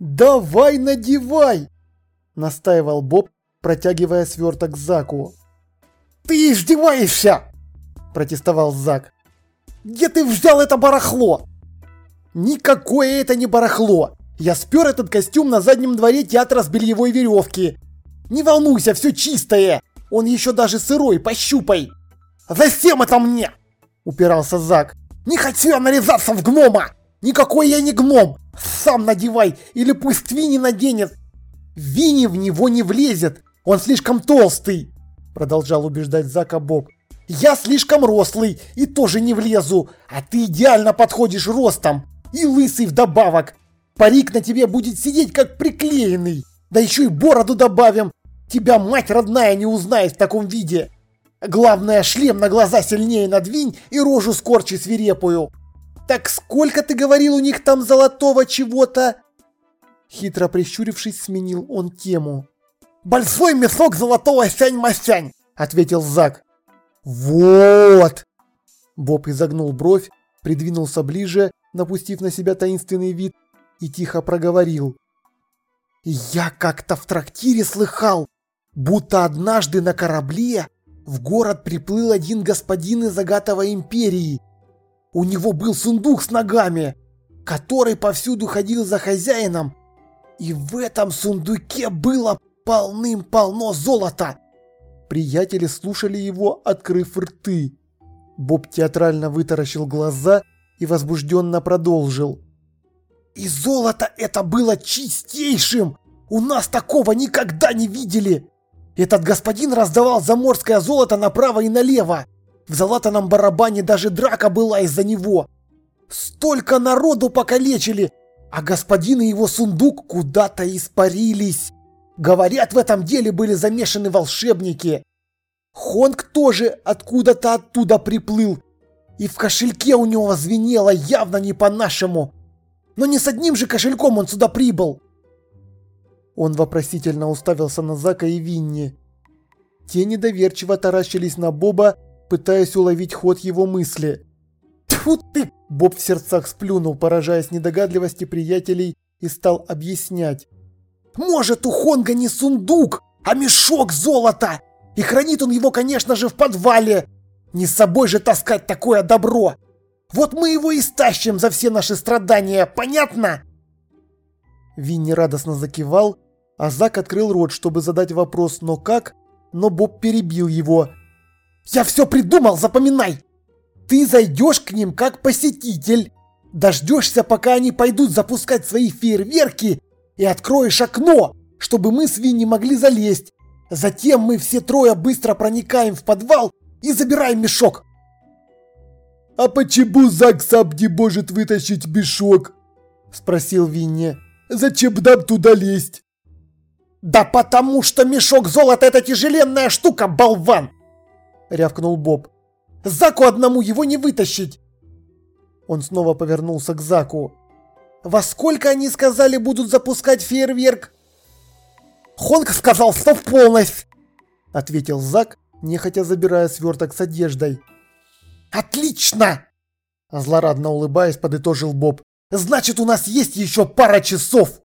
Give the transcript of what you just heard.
«Давай надевай!» – настаивал Боб, протягивая сверток Заку. «Ты издеваешься!» – протестовал Зак. «Где ты взял это барахло?» «Никакое это не барахло! Я спер этот костюм на заднем дворе театра с бельевой веревки. Не волнуйся, все чистое! Он еще даже сырой, пощупай!» «Зачем это мне?» – упирался Зак. «Не хочу я нарезаться в гнома! Никакой я не гном! Сам надевай, или пусть Винни наденет!» «Винни в него не влезет! Он слишком толстый!» – продолжал убеждать Зака Боб. «Я слишком рослый и тоже не влезу, а ты идеально подходишь ростом! И лысый вдобавок! Парик на тебе будет сидеть как приклеенный! Да еще и бороду добавим! Тебя мать родная не узнает в таком виде!» Главное, шлем на глаза сильнее надвинь и рожу скорчи свирепую. Так сколько ты говорил у них там золотого чего-то? Хитро прищурившись, сменил он тему. «Большой мясок золотого сянь-масянь!» – ответил Зак. «Вот!» Боб изогнул бровь, придвинулся ближе, напустив на себя таинственный вид, и тихо проговорил. «Я как-то в трактире слыхал, будто однажды на корабле в город приплыл один господин из Агатовой империи. У него был сундук с ногами, который повсюду ходил за хозяином, и в этом сундуке было полным-полно золота. Приятели слушали его, открыв рты. Боб театрально вытаращил глаза и возбужденно продолжил. «И золото это было чистейшим! У нас такого никогда не видели! Этот господин раздавал заморское золото направо и налево. В залатанном барабане даже драка была из-за него. Столько народу покалечили, а господин и его сундук куда-то испарились. Говорят, в этом деле были замешаны волшебники. Хонг тоже откуда-то оттуда приплыл. И в кошельке у него звенело явно не по-нашему. Но не с одним же кошельком он сюда прибыл. Он вопросительно уставился на Зака и Винни. Те недоверчиво таращились на Боба, пытаясь уловить ход его мысли. Тьфу ты! Боб в сердцах сплюнул, поражаясь недогадливости приятелей, и стал объяснять. «Может, у Хонга не сундук, а мешок золота! И хранит он его, конечно же, в подвале! Не с собой же таскать такое добро! Вот мы его и стащим за все наши страдания, понятно?» Винни радостно закивал, а Зак открыл рот, чтобы задать вопрос «но как?», но Боб перебил его. «Я все придумал, запоминай! Ты зайдешь к ним как посетитель, дождешься, пока они пойдут запускать свои фейерверки и откроешь окно, чтобы мы с Винни могли залезть. Затем мы все трое быстро проникаем в подвал и забираем мешок». «А почему Зак сам не может вытащить мешок?» – спросил Винни. «Зачем нам туда лезть?» «Да потому что мешок золота это тяжеленная штука, болван!» Рявкнул Боб. «Заку одному его не вытащить!» Он снова повернулся к Заку. «Во сколько они сказали будут запускать фейерверк?» «Хонг сказал, что в полночь!» Ответил Зак, нехотя забирая сверток с одеждой. «Отлично!» Злорадно улыбаясь, подытожил Боб. «Значит, у нас есть еще пара часов!»